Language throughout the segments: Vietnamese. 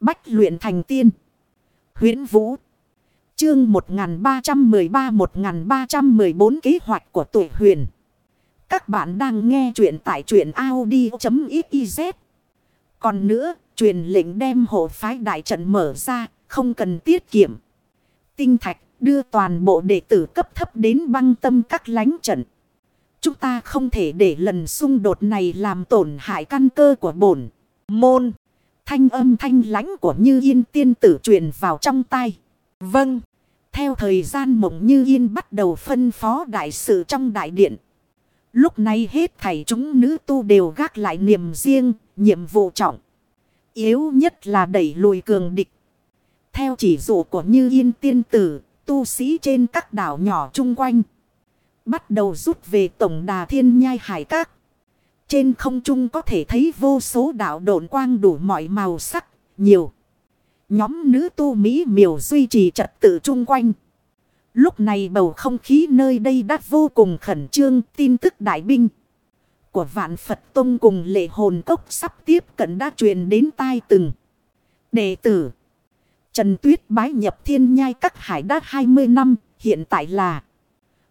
Bách luyện thành tiên. huyễn Vũ. Chương 1313-1314 kế hoạch của tuổi huyền. Các bạn đang nghe truyện tại truyện Audi.xyz. Còn nữa, truyền lệnh đem hộ phái đại trận mở ra, không cần tiết kiệm. Tinh thạch đưa toàn bộ đệ tử cấp thấp đến băng tâm các lánh trận. Chúng ta không thể để lần xung đột này làm tổn hại căn cơ của bổn môn. Thanh âm thanh lãnh của Như Yên tiên tử truyền vào trong tay. Vâng. Theo thời gian mộng Như Yên bắt đầu phân phó đại sự trong đại điện. Lúc này hết thảy chúng nữ tu đều gác lại niềm riêng, nhiệm vụ trọng. Yếu nhất là đẩy lùi cường địch. Theo chỉ dụ của Như Yên tiên tử, tu sĩ trên các đảo nhỏ chung quanh. Bắt đầu rút về tổng đà thiên nhai hải các. Trên không trung có thể thấy vô số đạo độn quang đủ mọi màu sắc, nhiều. Nhóm nữ tu Mỹ miều duy trì trật tự chung quanh. Lúc này bầu không khí nơi đây đã vô cùng khẩn trương tin tức đại binh. Của vạn Phật Tông cùng lệ hồn cốc sắp tiếp cận đã truyền đến tai từng. Đệ tử. Trần Tuyết bái nhập thiên nhai các hải đã 20 năm, hiện tại là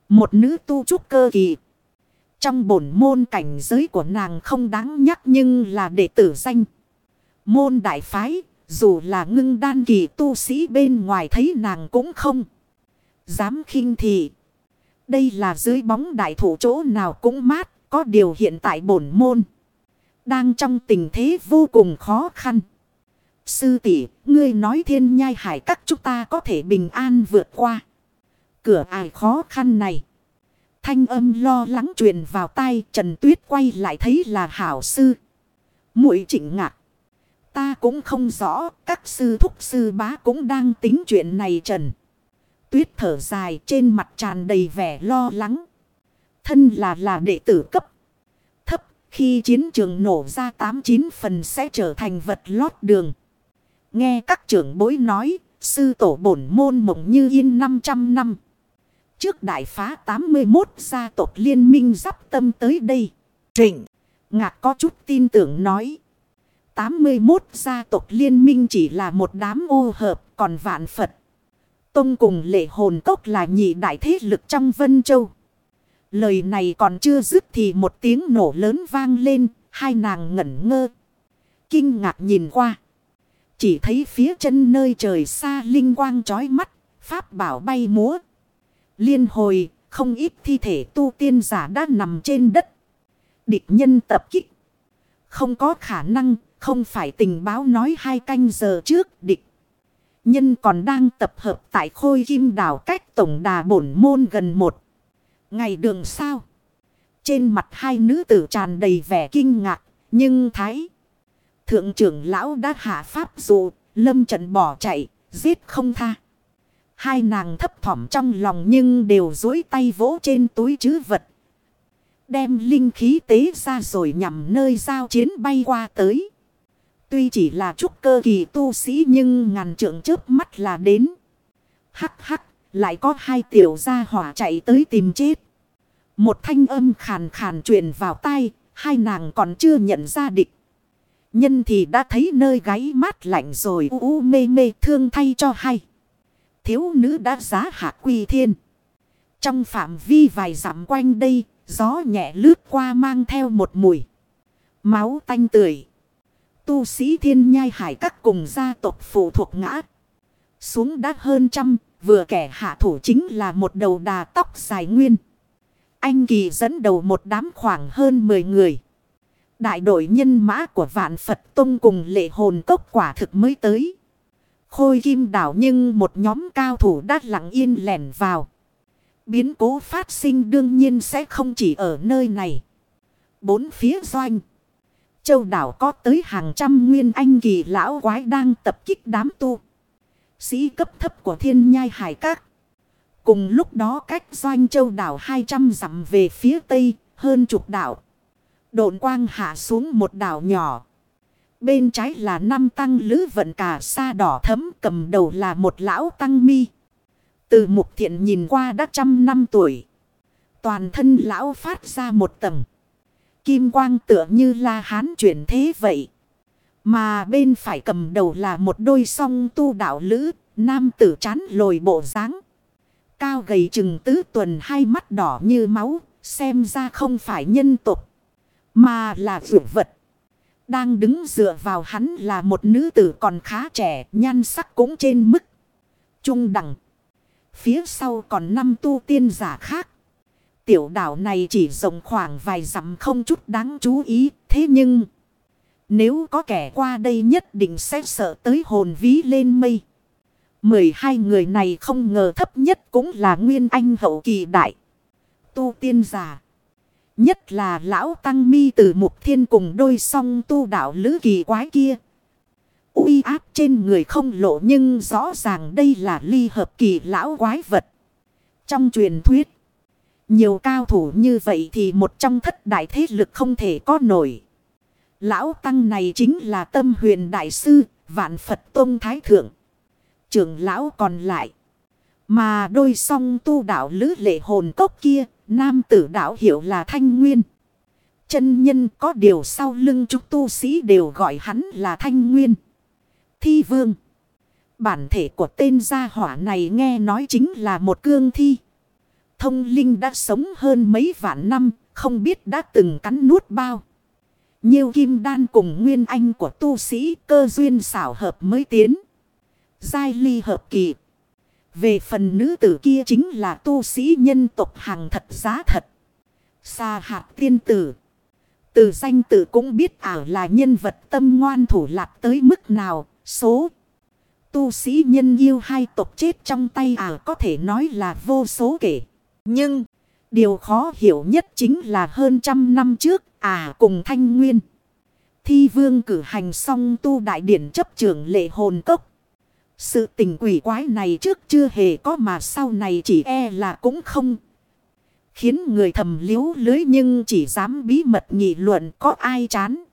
một nữ tu trúc cơ kỳ. Trong bổn môn cảnh giới của nàng không đáng nhắc nhưng là đệ tử danh. Môn đại phái, dù là ngưng đan kỳ tu sĩ bên ngoài thấy nàng cũng không. Dám khinh thị. Đây là dưới bóng đại thủ chỗ nào cũng mát, có điều hiện tại bổn môn. Đang trong tình thế vô cùng khó khăn. Sư tỷ ngươi nói thiên nhai hải các chúng ta có thể bình an vượt qua. Cửa ải khó khăn này. Thanh âm lo lắng truyền vào tai, Trần Tuyết quay lại thấy là hảo sư. muội chỉnh ngạc. Ta cũng không rõ, các sư thúc sư bá cũng đang tính chuyện này Trần. Tuyết thở dài, trên mặt tràn đầy vẻ lo lắng. Thân là là đệ tử cấp. Thấp, khi chiến trường nổ ra 89 phần sẽ trở thành vật lót đường. Nghe các trưởng bối nói, sư tổ bổn môn mộng như yên 500 năm. Trước đại phá 81 gia tộc liên minh dắp tâm tới đây. Trịnh. Ngạc có chút tin tưởng nói. 81 gia tộc liên minh chỉ là một đám ô hợp, còn vạn Phật. Tông cùng lệ hồn tốc là nhị đại thế lực trong Vân Châu. Lời này còn chưa dứt thì một tiếng nổ lớn vang lên. Hai nàng ngẩn ngơ. Kinh ngạc nhìn qua. Chỉ thấy phía chân nơi trời xa linh quang chói mắt. Pháp bảo bay múa. Liên hồi, không ít thi thể tu tiên giả đã nằm trên đất. Địch nhân tập kích. Không có khả năng, không phải tình báo nói hai canh giờ trước địch. Nhân còn đang tập hợp tại khôi kim đảo cách tổng đà bổn môn gần một. Ngày đường sao? Trên mặt hai nữ tử tràn đầy vẻ kinh ngạc, nhưng thái. Thượng trưởng lão đã hạ pháp dụ, lâm trận bỏ chạy, giết không tha. Hai nàng thấp thỏm trong lòng nhưng đều dối tay vỗ trên túi chứ vật. Đem linh khí tế ra rồi nhằm nơi giao chiến bay qua tới. Tuy chỉ là trúc cơ kỳ tu sĩ nhưng ngàn trượng trước mắt là đến. Hắc hắc, lại có hai tiểu gia hỏa chạy tới tìm chết. Một thanh âm khàn khàn truyền vào tai, hai nàng còn chưa nhận ra địch. Nhân thì đã thấy nơi gáy mát lạnh rồi u u mê mê thương thay cho hay thiếu nữ đã giá hạ quy thiên. Trong phạm vi vài dặm quanh đây, gió nhẹ lướt qua mang theo một mùi. Máu tanh tưởi. Tu sĩ thiên nhai hải các cùng gia tộc phụ thuộc ngã. Xuống đắt hơn trăm, vừa kẻ hạ thủ chính là một đầu đà tóc dài nguyên. Anh Kỳ dẫn đầu một đám khoảng hơn 10 người. Đại đội nhân mã của vạn Phật Tông cùng lệ hồn cốc quả thực mới tới. Khôi kim đảo nhưng một nhóm cao thủ đã lặng yên lẻn vào. Biến cố phát sinh đương nhiên sẽ không chỉ ở nơi này. Bốn phía doanh. Châu đảo có tới hàng trăm nguyên anh kỳ lão quái đang tập kích đám tu. Sĩ cấp thấp của thiên nhai hải các. Cùng lúc đó cách doanh châu đảo 200 dặm về phía tây, hơn chục đảo. Độn quang hạ xuống một đảo nhỏ. Bên trái là năm tăng lữ vận cả sa đỏ thấm cầm đầu là một lão tăng mi. Từ mục thiện nhìn qua đã trăm năm tuổi. Toàn thân lão phát ra một tầng. Kim quang tựa như la hán chuyển thế vậy. Mà bên phải cầm đầu là một đôi song tu đạo lữ, nam tử chán lồi bộ dáng Cao gầy chừng tứ tuần hai mắt đỏ như máu, xem ra không phải nhân tục, mà là vượt vật. Đang đứng dựa vào hắn là một nữ tử còn khá trẻ, nhan sắc cũng trên mức trung đẳng. Phía sau còn năm tu tiên giả khác. Tiểu đảo này chỉ rộng khoảng vài dặm không chút đáng chú ý, thế nhưng... Nếu có kẻ qua đây nhất định sẽ sợ tới hồn ví lên mây. 12 người này không ngờ thấp nhất cũng là nguyên anh hậu kỳ đại. Tu tiên giả. Nhất là lão tăng mi từ mục thiên cùng đôi song tu đạo lữ kỳ quái kia. uy áp trên người không lộ nhưng rõ ràng đây là ly hợp kỳ lão quái vật. Trong truyền thuyết. Nhiều cao thủ như vậy thì một trong thất đại thế lực không thể có nổi. Lão tăng này chính là tâm huyền đại sư, vạn Phật Tông Thái Thượng. Trưởng lão còn lại. Mà đôi song tu đạo lữ lệ hồn cốc kia, nam tử đạo hiệu là Thanh Nguyên. Chân nhân có điều sau lưng chúng tu sĩ đều gọi hắn là Thanh Nguyên. Thi vương. Bản thể của tên gia hỏa này nghe nói chính là một cương thi. Thông linh đã sống hơn mấy vạn năm, không biết đã từng cắn nuốt bao. Nhiều kim đan cùng nguyên anh của tu sĩ cơ duyên xảo hợp mới tiến. Giai ly hợp kỳ. Về phần nữ tử kia chính là tu sĩ nhân tộc hàng thật giá thật. Sa hạt tiên tử. Từ danh tử cũng biết ảo là nhân vật tâm ngoan thủ lạc tới mức nào. Số tu sĩ nhân yêu hai tộc chết trong tay ảo có thể nói là vô số kể. Nhưng, điều khó hiểu nhất chính là hơn trăm năm trước à cùng thanh nguyên. Thi vương cử hành xong tu đại điển chấp trưởng lệ hồn cốc. Sự tình quỷ quái này trước chưa hề có mà sau này chỉ e là cũng không. Khiến người thầm liếu lưới nhưng chỉ dám bí mật nghị luận có ai chán.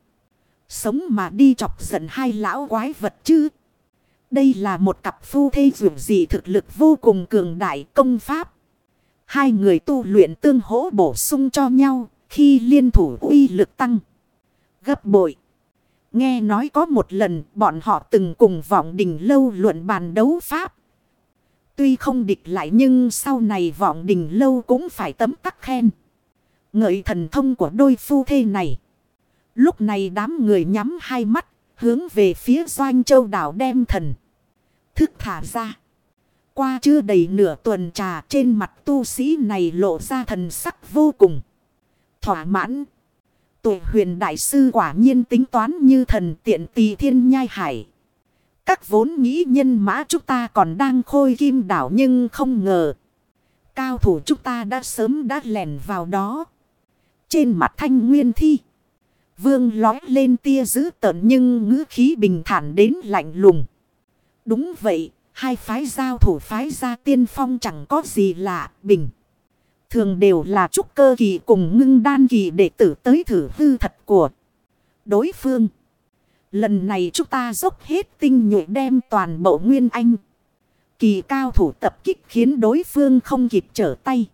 Sống mà đi chọc giận hai lão quái vật chứ. Đây là một cặp phu thê dù gì thực lực vô cùng cường đại công pháp. Hai người tu luyện tương hỗ bổ sung cho nhau khi liên thủ uy lực tăng. Gấp bội. Nghe nói có một lần bọn họ từng cùng vọng đình lâu luận bàn đấu pháp. Tuy không địch lại nhưng sau này vọng đình lâu cũng phải tấm tắc khen. Ngợi thần thông của đôi phu thê này. Lúc này đám người nhắm hai mắt, hướng về phía doanh châu đảo đem thần. Thức thả ra. Qua chưa đầy nửa tuần trà trên mặt tu sĩ này lộ ra thần sắc vô cùng. Thỏa mãn tuệ huyền đại sư quả nhiên tính toán như thần tiện tỳ thiên nhai hải. Các vốn nghĩ nhân mã chúng ta còn đang khôi kim đảo nhưng không ngờ. Cao thủ chúng ta đã sớm đã lèn vào đó. Trên mặt thanh nguyên thi. Vương lói lên tia dữ tợn nhưng ngữ khí bình thản đến lạnh lùng. Đúng vậy, hai phái giao thủ phái gia tiên phong chẳng có gì lạ, bình. Thường đều là trúc cơ kỳ cùng ngưng đan kỳ để tử tới thử hư thật của đối phương. Lần này chúng ta dốc hết tinh nhuệ đem toàn bộ nguyên anh. Kỳ cao thủ tập kích khiến đối phương không kịp trở tay.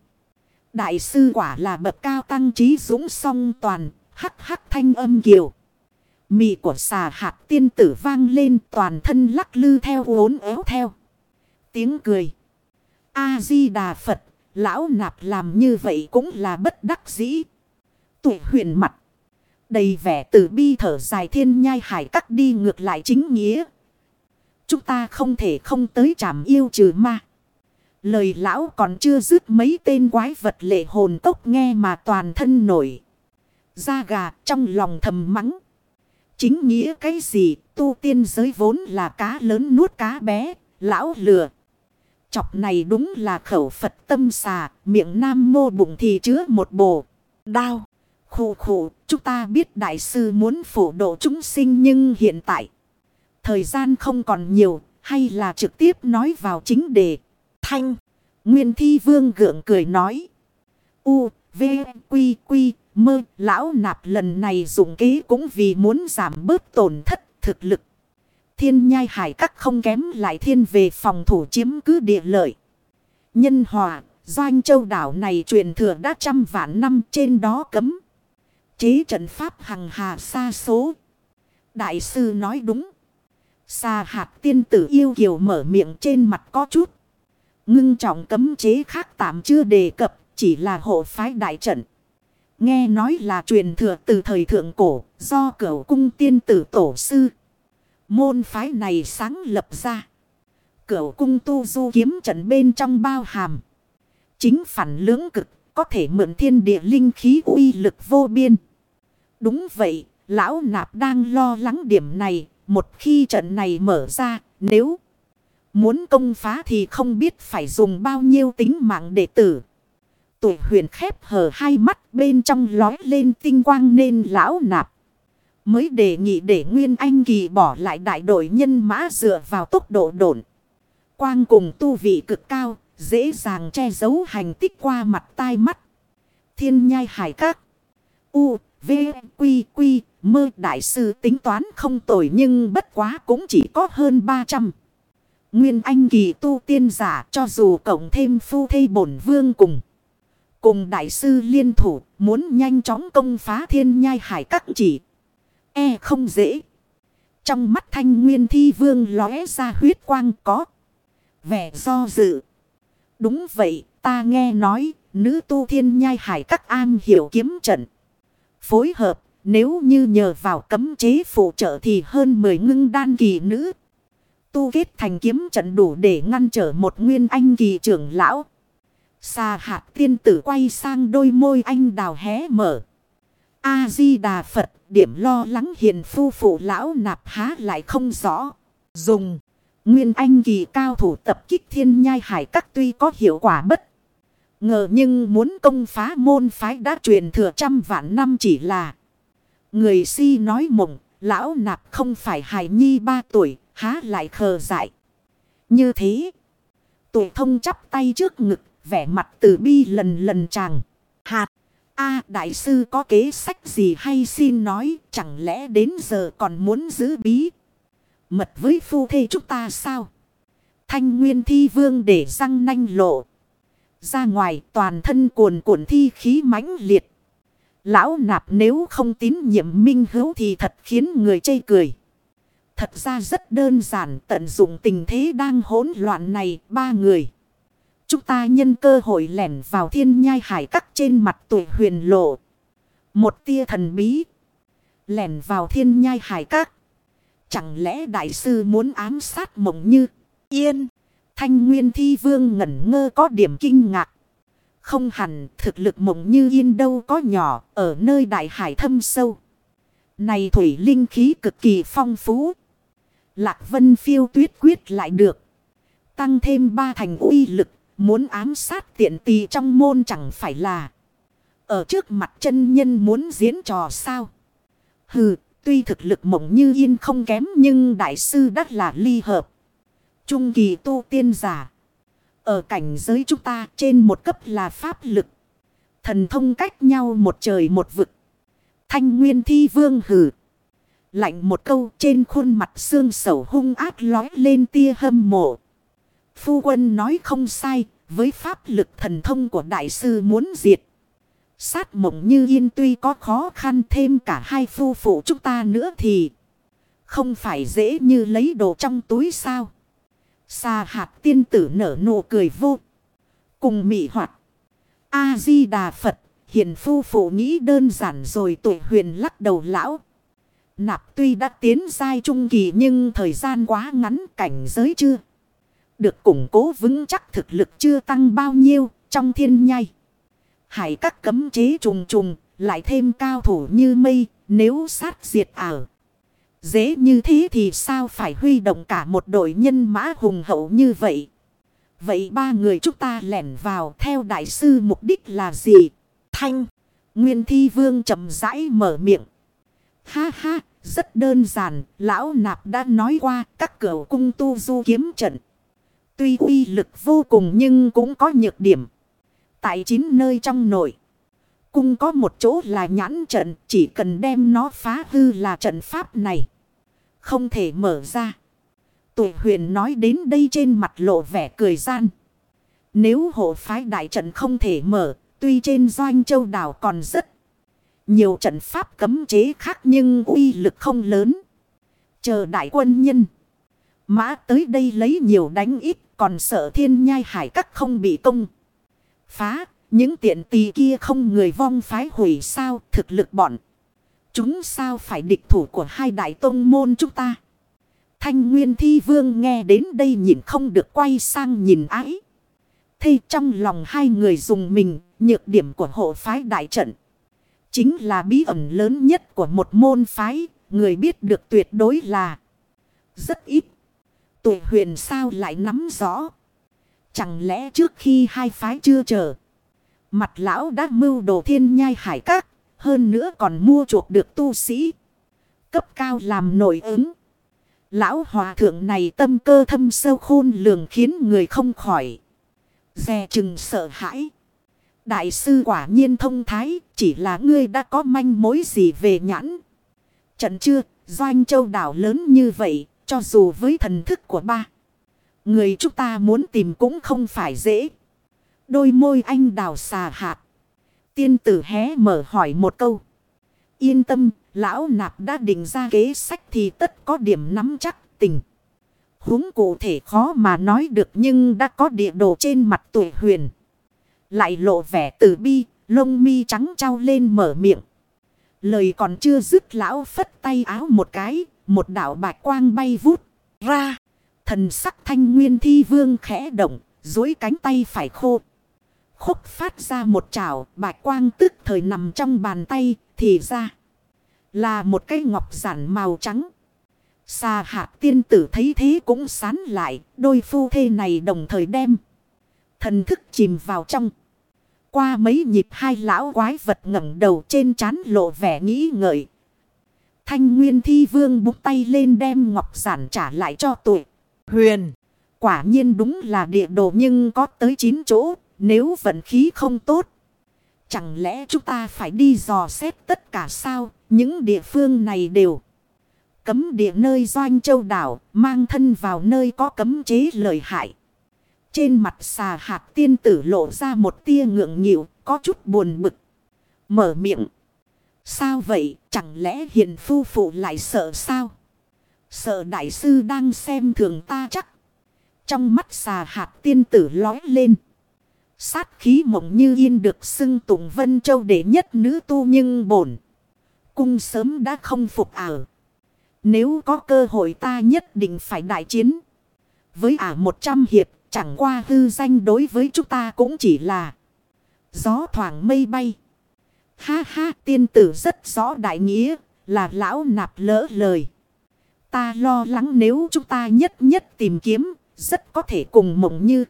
Đại sư quả là bậc cao tăng trí dũng song toàn, hắc hắc thanh âm kiều. Mị của xà hạt tiên tử vang lên toàn thân lắc lư theo uốn éo theo. Tiếng cười. A-di-đà Phật Lão nạp làm như vậy cũng là bất đắc dĩ. Tụi huyền mặt. Đầy vẻ tử bi thở dài thiên nhai hải cắt đi ngược lại chính nghĩa. Chúng ta không thể không tới trảm yêu trừ ma. Lời lão còn chưa dứt mấy tên quái vật lệ hồn tốc nghe mà toàn thân nổi. Da gà trong lòng thầm mắng. Chính nghĩa cái gì tu tiên giới vốn là cá lớn nuốt cá bé, lão lừa. Chọc này đúng là khẩu Phật tâm xà, miệng nam mô bụng thì chứa một bồ. Đao, khổ khổ, chúng ta biết đại sư muốn phổ độ chúng sinh nhưng hiện tại. Thời gian không còn nhiều, hay là trực tiếp nói vào chính đề. Thanh, Nguyên Thi Vương gượng cười nói. U, V, Quy, Quy, Mơ, lão nạp lần này dùng kế cũng vì muốn giảm bớt tổn thất thực lực thiên nhai hải các không kém lại thiên về phòng thủ chiếm cứ địa lợi. Nhân hòa, doanh châu đảo này truyền thừa đã trăm vạn năm trên đó cấm. Chế trận pháp hằng hà xa số. Đại sư nói đúng. xa hạt tiên tử yêu kiều mở miệng trên mặt có chút. Ngưng trọng cấm chế khác tạm chưa đề cập, chỉ là hộ phái đại trận. Nghe nói là truyền thừa từ thời thượng cổ, do cửu cung tiên tử tổ sư. Môn phái này sáng lập ra. Cửu cung tu du kiếm trận bên trong bao hàm. Chính phản lưỡng cực, có thể mượn thiên địa linh khí uy lực vô biên. Đúng vậy, lão nạp đang lo lắng điểm này, một khi trận này mở ra, nếu muốn công phá thì không biết phải dùng bao nhiêu tính mạng đệ tử. Tuổi huyền khép hờ hai mắt bên trong lói lên tinh quang nên lão nạp. Mới đề nghị để Nguyên Anh Kỳ bỏ lại đại đội nhân mã dựa vào tốc độ độn. Quang cùng tu vị cực cao, dễ dàng che giấu hành tích qua mặt tai mắt. Thiên nhai hải các. U, V, Quy, Quy, mơ đại sư tính toán không tồi nhưng bất quá cũng chỉ có hơn 300. Nguyên Anh kỳ tu tiên giả cho dù cộng thêm phu thây bổn vương cùng. Cùng đại sư liên thủ muốn nhanh chóng công phá thiên nhai hải các chỉ. E không dễ. Trong mắt thanh nguyên thi vương lóe ra huyết quang có. Vẻ do dự. Đúng vậy, ta nghe nói, nữ tu thiên nhai hải các an hiểu kiếm trận. Phối hợp, nếu như nhờ vào cấm chế phụ trợ thì hơn 10 ngưng đan kỳ nữ. Tu kết thành kiếm trận đủ để ngăn trở một nguyên anh kỳ trưởng lão. Xà hạt tiên tử quay sang đôi môi anh đào hé mở. A-di-đà Phật điểm lo lắng hiền phu phụ lão nạp há lại không rõ. Dùng. Nguyên anh kỳ cao thủ tập kích thiên nhai hải các tuy có hiệu quả bất. Ngờ nhưng muốn công phá môn phái đã truyền thừa trăm vạn năm chỉ là. Người si nói mộng, lão nạp không phải hài nhi ba tuổi, há lại khờ dại. Như thế, tuổi thông chắp tay trước ngực, vẻ mặt từ bi lần lần chàng. A đại sư có kế sách gì hay xin nói, chẳng lẽ đến giờ còn muốn giữ bí. Mật với phu thê chúng ta sao? Thanh nguyên thi vương để răng nanh lộ. Ra ngoài toàn thân cuồn cuộn thi khí mãnh liệt. Lão nạp nếu không tín nhiệm minh hữu thì thật khiến người chê cười. Thật ra rất đơn giản tận dụng tình thế đang hỗn loạn này ba người. Chúng ta nhân cơ hội lẻn vào thiên nhai hải cắt trên mặt tuổi huyền lộ. Một tia thần bí. Lẻn vào thiên nhai hải các. Chẳng lẽ đại sư muốn ám sát mộng như yên. Thanh nguyên thi vương ngẩn ngơ có điểm kinh ngạc. Không hẳn thực lực mộng như yên đâu có nhỏ, ở nơi đại hải thâm sâu. Này thủy linh khí cực kỳ phong phú. Lạc vân phiêu tuyết quyết lại được. Tăng thêm ba thành uy lực. Muốn ám sát tiện tì trong môn chẳng phải là. Ở trước mặt chân nhân muốn diễn trò sao. Hừ, tuy thực lực mộng như yên không kém nhưng đại sư đắt là ly hợp. Trung kỳ tu tiên giả. Ở cảnh giới chúng ta trên một cấp là pháp lực. Thần thông cách nhau một trời một vực. Thanh nguyên thi vương hử. Lạnh một câu trên khuôn mặt xương sầu hung ác lói lên tia hâm mộ. Phu quân nói không sai. Với pháp lực thần thông của đại sư muốn diệt. Sát mộng như yên tuy có khó khăn thêm cả hai phu phụ chúng ta nữa thì. Không phải dễ như lấy đồ trong túi sao. Xà hạt tiên tử nở nụ cười vô. Cùng mị hoạt. A-di-đà Phật. Hiện phu phụ nghĩ đơn giản rồi tuổi huyền lắc đầu lão. Nạp tuy đã tiến giai trung kỳ nhưng thời gian quá ngắn, cảnh giới chưa. Được củng cố vững chắc thực lực chưa tăng bao nhiêu trong thiên nhai. Hải các cấm chế trùng trùng lại thêm cao thủ như mây nếu sát diệt ảo. Dễ như thế thì sao phải huy động cả một đội nhân mã hùng hậu như vậy? Vậy ba người chúng ta lẻn vào theo đại sư mục đích là gì? Thanh. Nguyên thi vương chậm rãi mở miệng. Ha ha, rất đơn giản. Lão nạp đã nói qua các cửa cung tu du kiếm trận. Tuy uy lực vô cùng nhưng cũng có nhược điểm. Tại chín nơi trong nội. Cung có một chỗ là nhãn trận. Chỉ cần đem nó phá hư là trận pháp này không thể mở ra. Tụ huyền nói đến đây trên mặt lộ vẻ cười gian. Nếu hộ phái đại trận không thể mở, tuy trên doanh châu đảo còn rất nhiều trận pháp cấm chế khác nhưng uy lực không lớn. Chờ đại quân nhân. Mã tới đây lấy nhiều đánh ít. Còn sợ thiên nhai hải các không bị công. Phá. Những tiện tì kia không người vong phái hủy sao. Thực lực bọn. Chúng sao phải địch thủ của hai đại tông môn chúng ta. Thanh Nguyên Thi Vương nghe đến đây nhìn không được quay sang nhìn ái. Thế trong lòng hai người dùng mình, nhược điểm của hộ phái đại trận. Chính là bí ẩn lớn nhất của một môn phái, người biết được tuyệt đối là rất ít. Tụi huyền sao lại nắm rõ. Chẳng lẽ trước khi hai phái chưa chờ. Mặt lão đã mưu đồ thiên nhai hải các. Hơn nữa còn mua chuộc được tu sĩ. Cấp cao làm nổi ứng. Lão hòa thượng này tâm cơ thâm sâu khôn lường khiến người không khỏi. Dè chừng sợ hãi. Đại sư quả nhiên thông thái, chỉ là ngươi đã có manh mối gì về nhãn. Trận chưa, doanh châu đảo lớn như vậy, cho dù với thần thức của ba. Người chúng ta muốn tìm cũng không phải dễ. Đôi môi anh đào xà hạt. Tiên tử hé mở hỏi một câu. Yên tâm, lão nạp đã định ra kế sách thì tất có điểm nắm chắc tình. huống cụ thể khó mà nói được nhưng đã có địa đồ trên mặt tuổi huyền. Lại lộ vẻ tử bi, lông mi trắng trao lên mở miệng. Lời còn chưa dứt lão phất tay áo một cái, một đạo bạch quang bay vút ra. Thần sắc thanh nguyên thi vương khẽ động, dối cánh tay phải khô. Khúc phát ra một chảo, bạch quang tức thời nằm trong bàn tay, thì ra. Là một cái ngọc giản màu trắng. Xà hạt tiên tử thấy thế cũng sán lại, đôi phu thê này đồng thời đem. Thần thức chìm vào trong. Qua mấy nhịp hai lão quái vật ngẩng đầu trên chán lộ vẻ nghĩ ngợi. Thanh Nguyên Thi Vương búng tay lên đem ngọc giản trả lại cho tụi. Huyền. Quả nhiên đúng là địa đồ nhưng có tới 9 chỗ. Nếu vận khí không tốt. Chẳng lẽ chúng ta phải đi dò xét tất cả sao? Những địa phương này đều. Cấm địa nơi doanh châu đảo. Mang thân vào nơi có cấm chế lợi hại. Trên mặt xà hạt tiên tử lộ ra một tia ngượng nghịu, có chút buồn bực. Mở miệng. Sao vậy, chẳng lẽ hiền phu phụ lại sợ sao? Sợ đại sư đang xem thường ta chắc. Trong mắt xà hạt tiên tử lói lên. Sát khí mộng như yên được xưng tụng vân châu đệ nhất nữ tu nhưng bổn. Cung sớm đã không phục ả. Nếu có cơ hội ta nhất định phải đại chiến. Với ả một trăm hiệp Chẳng qua hư danh đối với chúng ta cũng chỉ là gió thoảng mây bay. Ha ha tiên tử rất rõ đại nghĩa là lão nạp lỡ lời. Ta lo lắng nếu chúng ta nhất nhất tìm kiếm rất có thể cùng mộng như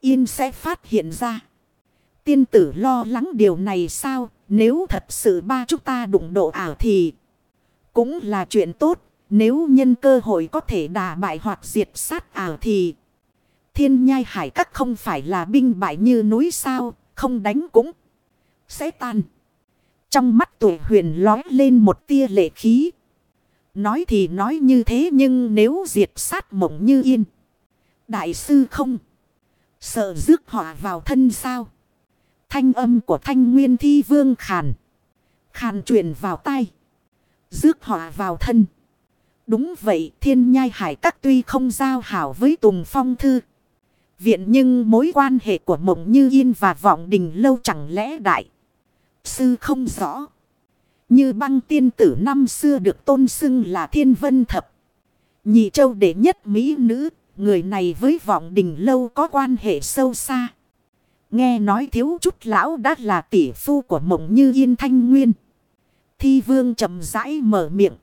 yên sẽ phát hiện ra. Tiên tử lo lắng điều này sao nếu thật sự ba chúng ta đụng độ ảo thì cũng là chuyện tốt. Nếu nhân cơ hội có thể đà bại hoặc diệt sát ảo thì Thiên nhai hải các không phải là binh bại như núi sao, không đánh cũng sẽ tan. Trong mắt tuổi huyền lói lên một tia lệ khí. Nói thì nói như thế nhưng nếu diệt sát mộng như yên. Đại sư không. Sợ rước họa vào thân sao. Thanh âm của thanh nguyên thi vương khàn. Khàn truyền vào tay. Rước họa vào thân. Đúng vậy, thiên nhai hải các tuy không giao hảo với Tùng Phong Thư viện nhưng mối quan hệ của mộng như yên và vọng đình lâu chẳng lẽ đại. Sư không rõ. Như băng tiên tử năm xưa được tôn xưng là thiên vân thập. Nhị châu đệ nhất mỹ nữ, người này với vọng đình lâu có quan hệ sâu xa. Nghe nói thiếu chút lão đã là tỷ phu của mộng như yên thanh nguyên. Thi vương chậm rãi mở miệng.